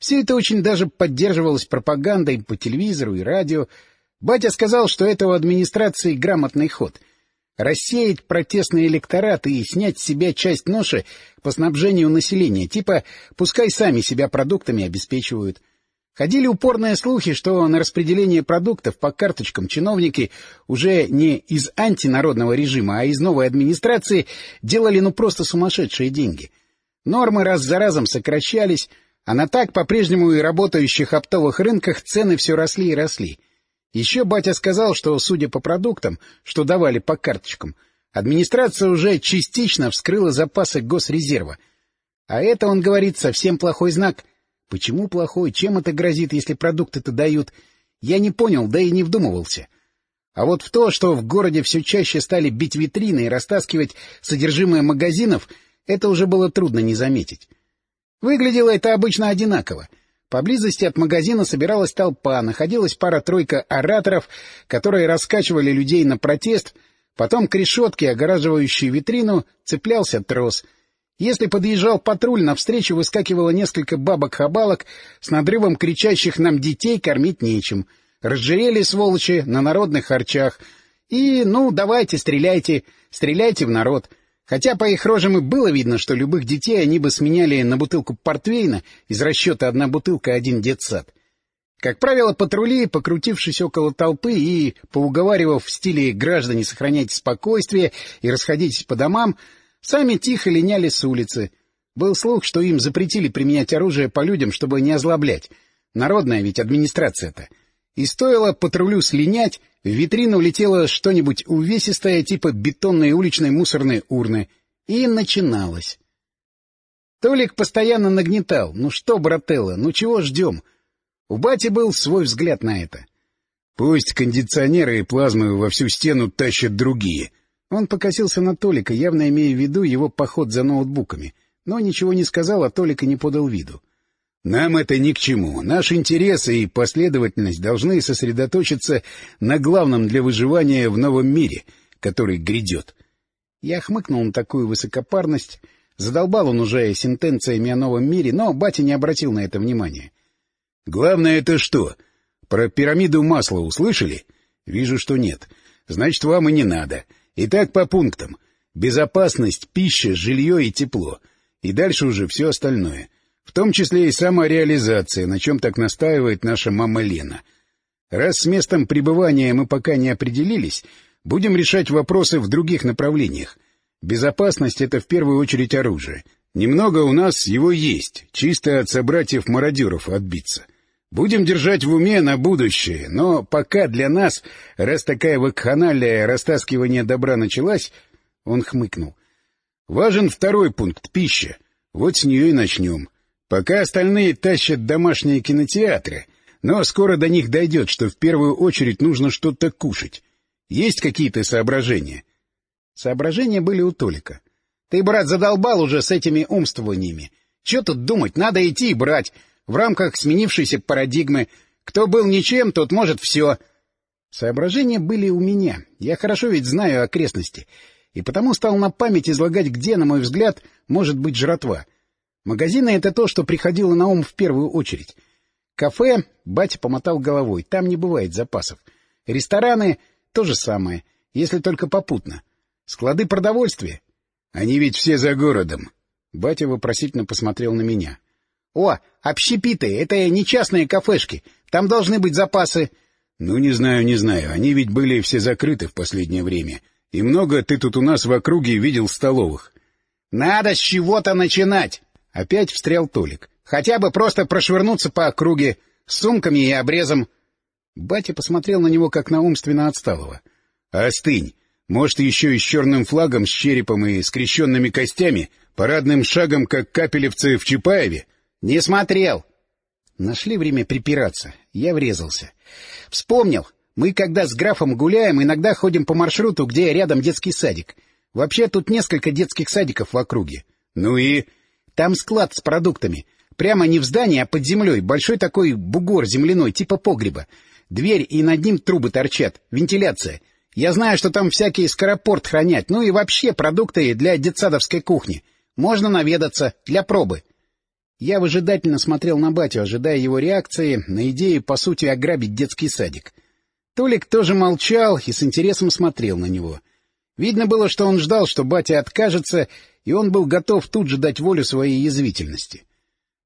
Все это очень даже поддерживалось пропагандой по телевизору и радио. Батя сказал, что это у администрации грамотный ход — рассеять протестный электорат и снять с себя часть ноши по снабжению населения, типа пускай сами себя продуктами обеспечивают — Ходили упорные слухи, что на распределение продуктов по карточкам чиновники уже не из антинародного режима, а из новой администрации делали ну просто сумасшедшие деньги. Нормы раз за разом сокращались, а на так по-прежнему и работающих оптовых рынках цены все росли и росли. Еще батя сказал, что, судя по продуктам, что давали по карточкам, администрация уже частично вскрыла запасы госрезерва. А это, он говорит, совсем плохой знак — Почему плохой? Чем это грозит, если продукты-то дают? Я не понял, да и не вдумывался. А вот в то, что в городе все чаще стали бить витрины и растаскивать содержимое магазинов, это уже было трудно не заметить. Выглядело это обычно одинаково. Поблизости от магазина собиралась толпа, находилась пара-тройка ораторов, которые раскачивали людей на протест, потом к решетке, огораживающей витрину, цеплялся трос — если подъезжал патруль, навстречу выскакивало несколько бабок-хабалок с надрывом кричащих нам детей кормить нечем. Разжирели, сволочи, на народных харчах. И, ну, давайте, стреляйте, стреляйте в народ. Хотя по их рожам и было видно, что любых детей они бы сменяли на бутылку портвейна из расчета одна бутылка, один детсад. Как правило, патрули, покрутившись около толпы и поуговаривав в стиле «граждане, сохраняйте спокойствие и расходитесь по домам», Сами тихо линяли с улицы. Был слух, что им запретили применять оружие по людям, чтобы не озлоблять. Народная ведь администрация-то. И стоило патрулю слинять, в витрину летело что-нибудь увесистое, типа бетонной уличной мусорной урны. И начиналось. Толик постоянно нагнетал. «Ну что, брателло, ну чего ждем?» У бати был свой взгляд на это. «Пусть кондиционеры и плазмы во всю стену тащат другие», он покосился на Толика, явно имея в виду его поход за ноутбуками, но ничего не сказал, а Толика не подал виду. — Нам это ни к чему. Наш интерес и последовательность должны сосредоточиться на главном для выживания в новом мире, который грядет. Я хмыкнул на такую высокопарность. Задолбал он уже сентенциями о новом мире, но батя не обратил на это внимания. — Главное это что? Про пирамиду масла услышали? — Вижу, что нет. Значит, вам и не надо. — Итак, по пунктам. Безопасность, пища, жилье и тепло. И дальше уже все остальное. В том числе и самореализация, на чем так настаивает наша мама Лена. Раз с местом пребывания мы пока не определились, будем решать вопросы в других направлениях. Безопасность — это в первую очередь оружие. Немного у нас его есть, чисто от собратьев-мародеров отбиться. Будем держать в уме на будущее, но пока для нас, раз такая вакханалия растаскивания добра началась, он хмыкнул. Важен второй пункт — пища. Вот с нее и начнем. Пока остальные тащат домашние кинотеатры, но скоро до них дойдет, что в первую очередь нужно что-то кушать. Есть какие-то соображения? Соображения были у Толика. Ты, брат, задолбал уже с этими умствованиями. Че тут думать, надо идти и брать в рамках сменившейся парадигмы. Кто был ничем, тот может все. Соображения были у меня. Я хорошо ведь знаю окрестности. И потому стал на память излагать, где, на мой взгляд, может быть жратва. Магазины — это то, что приходило на ум в первую очередь. Кафе — батя помотал головой, там не бывает запасов. Рестораны — то же самое, если только попутно. Склады продовольствия. Они ведь все за городом. Батя вопросительно посмотрел на меня. — О, общепиты — это не частные кафешки. Там должны быть запасы. — Ну, не знаю, не знаю. Они ведь были все закрыты в последнее время. И много ты тут у нас в округе видел столовых. — Надо с чего-то начинать! — опять встрял Толик. — Хотя бы просто прошвырнуться по округе с сумками и обрезом. Батя посмотрел на него, как на умственно отсталого. — Остынь! Может, еще и с черным флагом, с черепом и скрещенными костями, парадным шагом, как капелевцы в Чапаеве? —— Не смотрел. Нашли время припираться. Я врезался. Вспомнил. Мы, когда с графом гуляем, иногда ходим по маршруту, где рядом детский садик. Вообще тут несколько детских садиков в округе. Ну и... Там склад с продуктами. Прямо не в здании, а под землей. Большой такой бугор земляной, типа погреба. Дверь, и над ним трубы торчат. Вентиляция. Я знаю, что там всякие скоропорт хранят, ну и вообще продукты для детсадовской кухни. Можно наведаться, для пробы. Я выжидательно смотрел на батю, ожидая его реакции на идею, по сути, ограбить детский садик. Толик тоже молчал и с интересом смотрел на него. Видно было, что он ждал, что батя откажется, и он был готов тут же дать волю своей язвительности.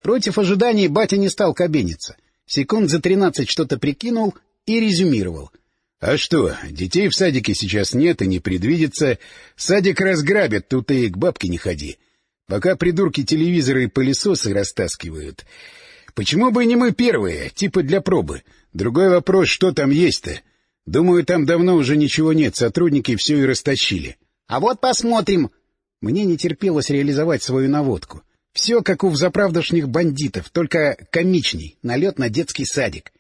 Против ожиданий батя не стал кабениться. Секунд за тринадцать что-то прикинул и резюмировал —— А что, детей в садике сейчас нет и не предвидится. Садик разграбят, тут и к бабке не ходи. Пока придурки телевизоры и пылесосы растаскивают. Почему бы не мы первые, типа для пробы? Другой вопрос, что там есть-то? Думаю, там давно уже ничего нет, сотрудники все и растащили. — А вот посмотрим. Мне не терпелось реализовать свою наводку. Все как у взаправдошних бандитов, только комичней, налет на детский садик.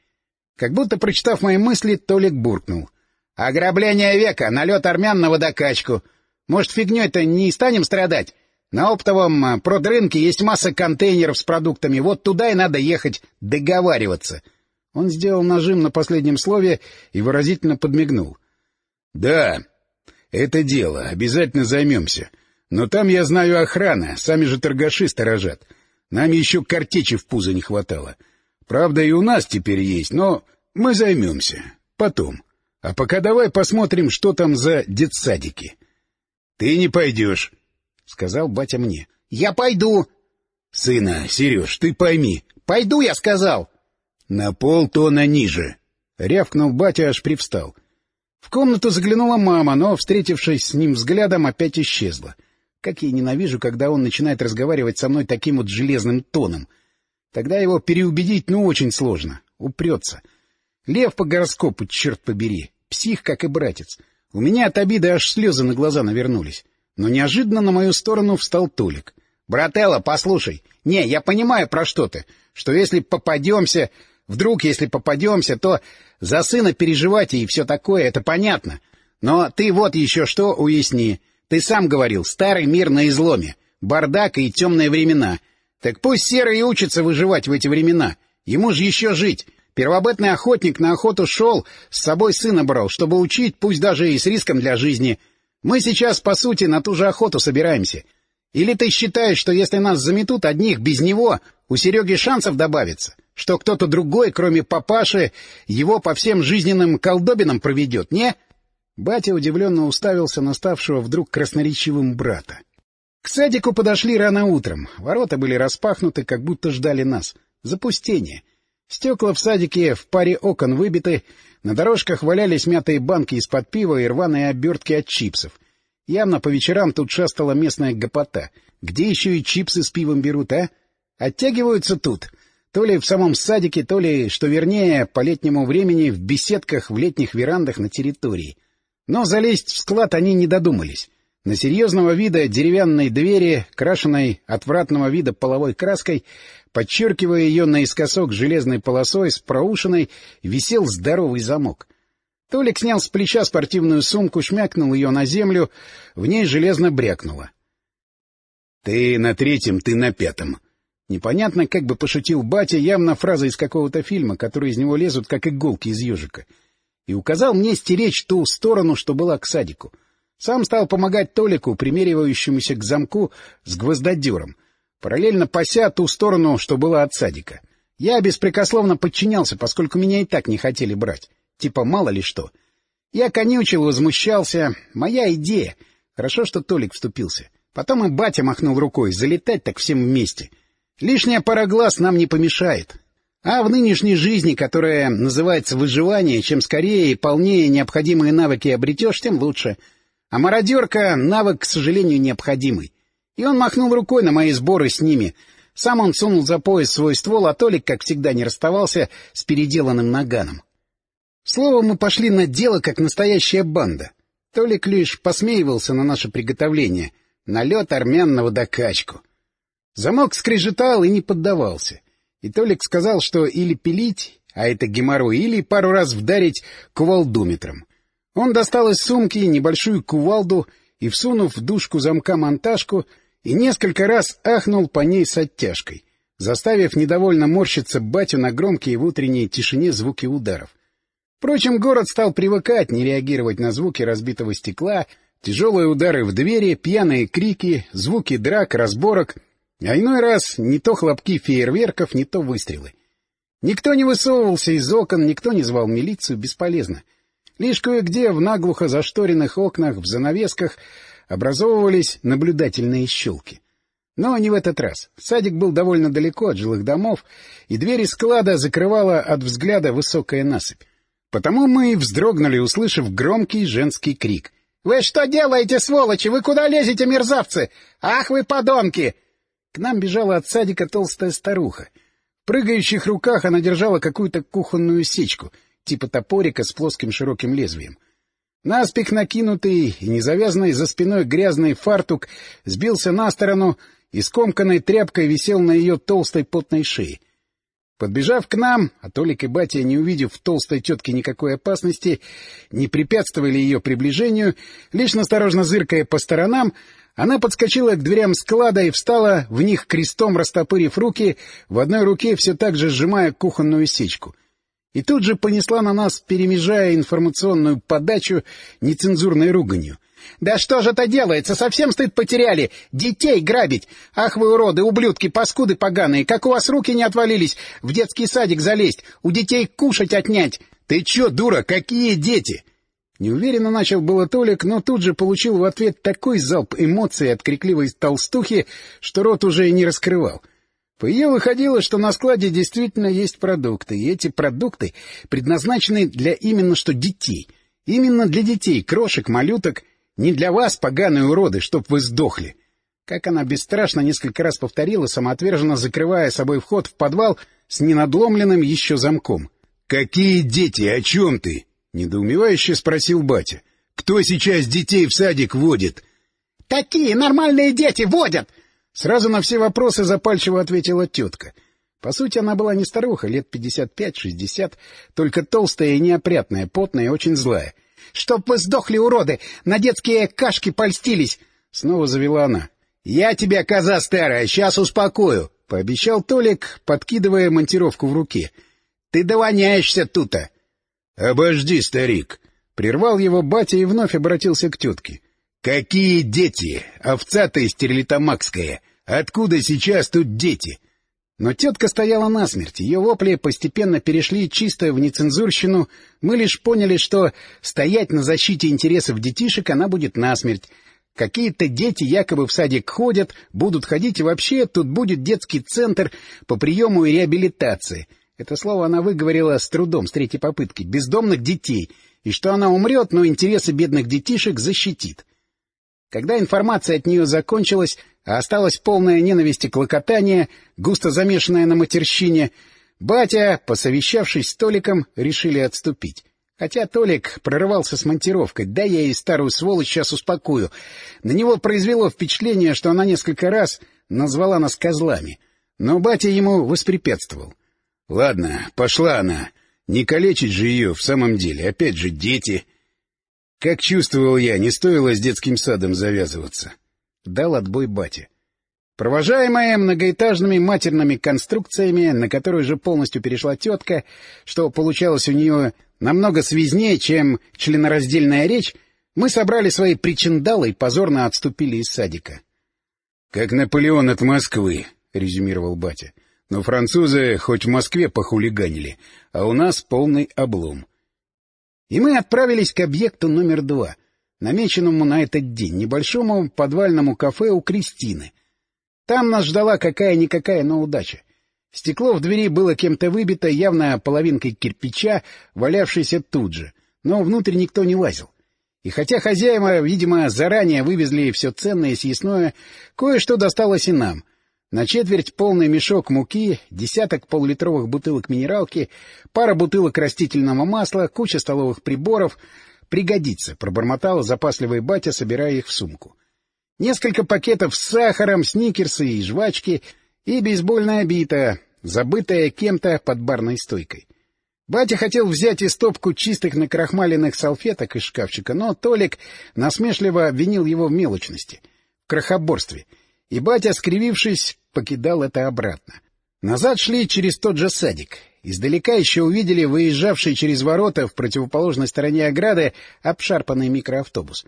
Как будто, прочитав мои мысли, Толик буркнул. — Ограбление века, налет армян на водокачку. Может, фигней-то не станем страдать? На оптовом э, продрынке есть масса контейнеров с продуктами, вот туда и надо ехать договариваться. Он сделал нажим на последнем слове и выразительно подмигнул. — Да, это дело, обязательно займемся. Но там, я знаю, охрана, сами же торгаши сторожат. Нам еще картечи в пузо не хватало. — Правда, и у нас теперь есть, но мы займемся. Потом. А пока давай посмотрим, что там за детсадики. — Ты не пойдешь, — сказал батя мне. — Я пойду. — Сына, Сереж, ты пойми. — Пойду, я сказал. — На полтона ниже. Рявкнул батя, аж привстал. В комнату заглянула мама, но, встретившись с ним взглядом, опять исчезла. Как я ненавижу, когда он начинает разговаривать со мной таким вот железным тоном — Тогда его переубедить ну очень сложно. Упрется. Лев по гороскопу, черт побери. Псих, как и братец. У меня от обиды аж слезы на глаза навернулись. Но неожиданно на мою сторону встал Толик. — Брателло, послушай. Не, я понимаю, про что ты. Что если попадемся... Вдруг, если попадемся, то за сына переживать и все такое, это понятно. Но ты вот еще что уясни. Ты сам говорил, старый мир на изломе. Бардак и темные времена — так пусть Серый учится выживать в эти времена. Ему же еще жить. Первобытный охотник на охоту шел, с собой сына брал, чтобы учить, пусть даже и с риском для жизни. Мы сейчас, по сути, на ту же охоту собираемся. Или ты считаешь, что если нас заметут одних без него, у Сереги шансов добавится? Что кто-то другой, кроме папаши, его по всем жизненным колдобинам проведет, не? Батя удивленно уставился на ставшего вдруг красноречивым брата. К садику подошли рано утром. Ворота были распахнуты, как будто ждали нас. Запустение. Стекла в садике в паре окон выбиты, на дорожках валялись мятые банки из-под пива и рваные обертки от чипсов. Явно по вечерам тут шастала местная гопота. Где еще и чипсы с пивом берут, а? Оттягиваются тут. То ли в самом садике, то ли, что вернее, по летнему времени в беседках в летних верандах на территории. Но залезть в склад они не додумались. На серьезного вида деревянной двери, крашенной отвратного вида половой краской, подчеркивая ее наискосок железной полосой с проушиной, висел здоровый замок. Толик снял с плеча спортивную сумку, шмякнул ее на землю, в ней железно брякнуло. — Ты на третьем, ты на пятом. Непонятно, как бы пошутил батя, явно фраза из какого-то фильма, которые из него лезут, как иголки из ежика, и указал мне стеречь ту сторону, что была к садику — сам стал помогать Толику, примеривающемуся к замку с гвоздодером, параллельно пася ту сторону, что была от садика. Я беспрекословно подчинялся, поскольку меня и так не хотели брать. Типа мало ли что. Я конючил, возмущался. Моя идея. Хорошо, что Толик вступился. Потом и батя махнул рукой. Залетать так всем вместе. Лишняя пара глаз нам не помешает. А в нынешней жизни, которая называется выживание, чем скорее и полнее необходимые навыки обретешь, тем лучше — а мародерка — навык, к сожалению, необходимый. И он махнул рукой на мои сборы с ними. Сам он сунул за пояс свой ствол, а Толик, как всегда, не расставался с переделанным наганом. Слово, мы пошли на дело, как настоящая банда. Толик лишь посмеивался на наше приготовление. Налет армян на водокачку. Замок скрежетал и не поддавался. И Толик сказал, что или пилить, а это геморрой, или пару раз вдарить кувалдометром. Он достал из сумки небольшую кувалду и, всунув в дужку замка монтажку, и несколько раз ахнул по ней с оттяжкой, заставив недовольно морщиться батю на громкие в утренней тишине звуки ударов. Впрочем, город стал привыкать не реагировать на звуки разбитого стекла, тяжелые удары в двери, пьяные крики, звуки драк, разборок, а иной раз не то хлопки фейерверков, не то выстрелы. Никто не высовывался из окон, никто не звал милицию, бесполезно. Лишь кое-где в наглухо зашторенных окнах, в занавесках образовывались наблюдательные щелки. Но не в этот раз. Садик был довольно далеко от жилых домов, и двери склада закрывала от взгляда высокая насыпь. Потому мы и вздрогнули, услышав громкий женский крик. — Вы что делаете, сволочи? Вы куда лезете, мерзавцы? Ах вы, подонки! К нам бежала от садика толстая старуха. В прыгающих руках она держала какую-то кухонную сечку, типа топорика с плоским широким лезвием. Наспех накинутый и незавязанный за спиной грязный фартук сбился на сторону и скомканной тряпкой висел на ее толстой потной шее. Подбежав к нам, а Толик и Батя, не увидев в толстой тетке никакой опасности, не препятствовали ее приближению, лишь насторожно зыркая по сторонам, она подскочила к дверям склада и встала в них крестом, растопырив руки, в одной руке все так же сжимая кухонную сечку. И тут же понесла на нас, перемежая информационную подачу нецензурной руганью. Да что же это делается? Совсем стыд потеряли. Детей грабить. Ах вы уроды, ублюдки, паскуды поганые. Как у вас руки не отвалились в детский садик залезть, у детей кушать отнять. Ты чё, дура, какие дети? Неуверенно начал было Толик, но тут же получил в ответ такой залп эмоций от крикливой толстухи, что рот уже и не раскрывал. По ее выходило, что на складе действительно есть продукты, и эти продукты предназначены для именно что детей. Именно для детей, крошек, малюток — не для вас, поганые уроды, чтоб вы сдохли. Как она бесстрашно несколько раз повторила, самоотверженно закрывая собой вход в подвал с ненадломленным еще замком. — Какие дети? О чем ты? — недоумевающе спросил батя. — Кто сейчас детей в садик водит? — Такие нормальные дети водят! Сразу на все вопросы запальчиво ответила тетка. По сути, она была не старуха, лет пятьдесят пять-шестьдесят, только толстая и неопрятная, потная и очень злая. Чтоб вы сдохли, уроды! На детские кашки польстились! Снова завела она. — Я тебя, коза старая, сейчас успокою! — пообещал Толик, подкидывая монтировку в руке. — Ты довоняешься тут-то! — Обожди, старик! — прервал его батя и вновь обратился к тетке. — Какие дети? Овца ты стерлитамакская! Откуда сейчас тут дети? Но тетка стояла насмерть, ее вопли постепенно перешли чисто в нецензурщину, мы лишь поняли, что стоять на защите интересов детишек она будет насмерть. Какие-то дети якобы в садик ходят, будут ходить, и вообще тут будет детский центр по приему и реабилитации. Это слово она выговорила с трудом, с третьей попытки. Бездомных детей. И что она умрет, но интересы бедных детишек защитит. Когда информация от нее закончилась, а осталась полная ненависть и клокотание, густо замешанная на матерщине, батя, посовещавшись с Толиком, решили отступить. Хотя Толик прорывался с монтировкой, да я и старую сволочь сейчас успокою. На него произвело впечатление, что она несколько раз назвала нас козлами. Но батя ему воспрепятствовал. — Ладно, пошла она. Не калечить же ее в самом деле. Опять же, дети. Как чувствовал я, не стоило с детским садом завязываться. Дал отбой бате. Провожаемая многоэтажными матерными конструкциями, на которые же полностью перешла тетка, что получалось у нее намного связнее, чем членораздельная речь, мы собрали свои причиндалы и позорно отступили из садика. — Как Наполеон от Москвы, — резюмировал батя. — Но французы хоть в Москве похулиганили, а у нас полный облом. И мы отправились к объекту номер два, намеченному на этот день, небольшому подвальному кафе у Кристины. Там нас ждала какая-никакая, но удача. Стекло в двери было кем-то выбито, явно половинкой кирпича, валявшейся тут же, но внутрь никто не лазил. И хотя хозяева, видимо, заранее вывезли все ценное и съестное, кое-что досталось и нам — на четверть полный мешок муки, десяток полулитровых бутылок минералки, пара бутылок растительного масла, куча столовых приборов. Пригодится, — пробормотал запасливый батя, собирая их в сумку. Несколько пакетов с сахаром, сникерсы и жвачки, и бейсбольная бита, забытая кем-то под барной стойкой. Батя хотел взять и стопку чистых накрахмаленных салфеток из шкафчика, но Толик насмешливо обвинил его в мелочности, в крохоборстве — и батя, скривившись, покидал это обратно. Назад шли через тот же садик. Издалека еще увидели выезжавший через ворота в противоположной стороне ограды обшарпанный микроавтобус.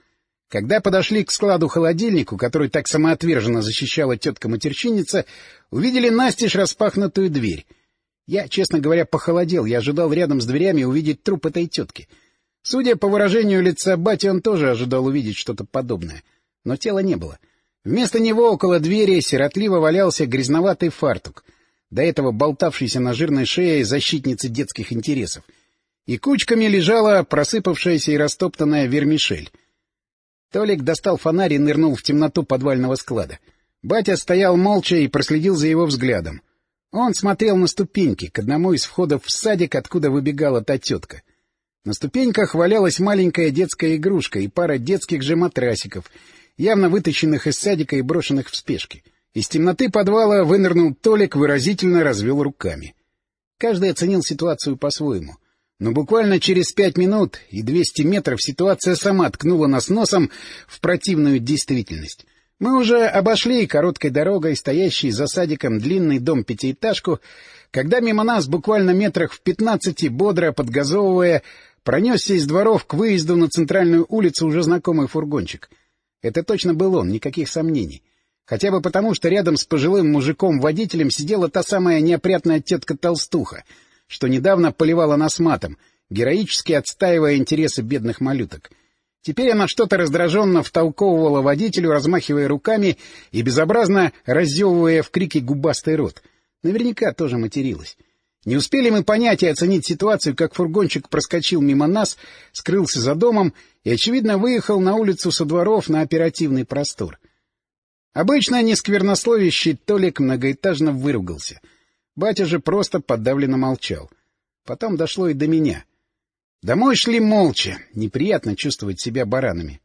Когда подошли к складу-холодильнику, который так самоотверженно защищала тетка-матерщинница, увидели настежь распахнутую дверь. Я, честно говоря, похолодел. Я ожидал рядом с дверями увидеть труп этой тетки. Судя по выражению лица бати, он тоже ожидал увидеть что-то подобное. Но тела не было. Вместо него около двери сиротливо валялся грязноватый фартук, до этого болтавшийся на жирной шее защитницы детских интересов. И кучками лежала просыпавшаяся и растоптанная вермишель. Толик достал фонарь и нырнул в темноту подвального склада. Батя стоял молча и проследил за его взглядом. Он смотрел на ступеньки, к одному из входов в садик, откуда выбегала та тетка. На ступеньках валялась маленькая детская игрушка и пара детских же матрасиков — явно вытащенных из садика и брошенных в спешке. Из темноты подвала вынырнул Толик, выразительно развел руками. Каждый оценил ситуацию по-своему. Но буквально через пять минут и двести метров ситуация сама ткнула нас носом в противную действительность. Мы уже обошли короткой дорогой, стоящий за садиком длинный дом-пятиэтажку, когда мимо нас буквально метрах в пятнадцати, бодро подгазовывая, пронесся из дворов к выезду на центральную улицу уже знакомый фургончик — это точно был он, никаких сомнений. Хотя бы потому, что рядом с пожилым мужиком-водителем сидела та самая неопрятная тетка-толстуха, что недавно поливала нас матом, героически отстаивая интересы бедных малюток. Теперь она что-то раздраженно втолковывала водителю, размахивая руками и безобразно раззевывая в крике губастый рот. Наверняка тоже материлась. Не успели мы понять и оценить ситуацию, как фургончик проскочил мимо нас, скрылся за домом и, очевидно, выехал на улицу со дворов на оперативный простор. Обычно несквернословящий Толик многоэтажно выругался. Батя же просто подавленно молчал. Потом дошло и до меня. Домой шли молча. Неприятно чувствовать себя баранами.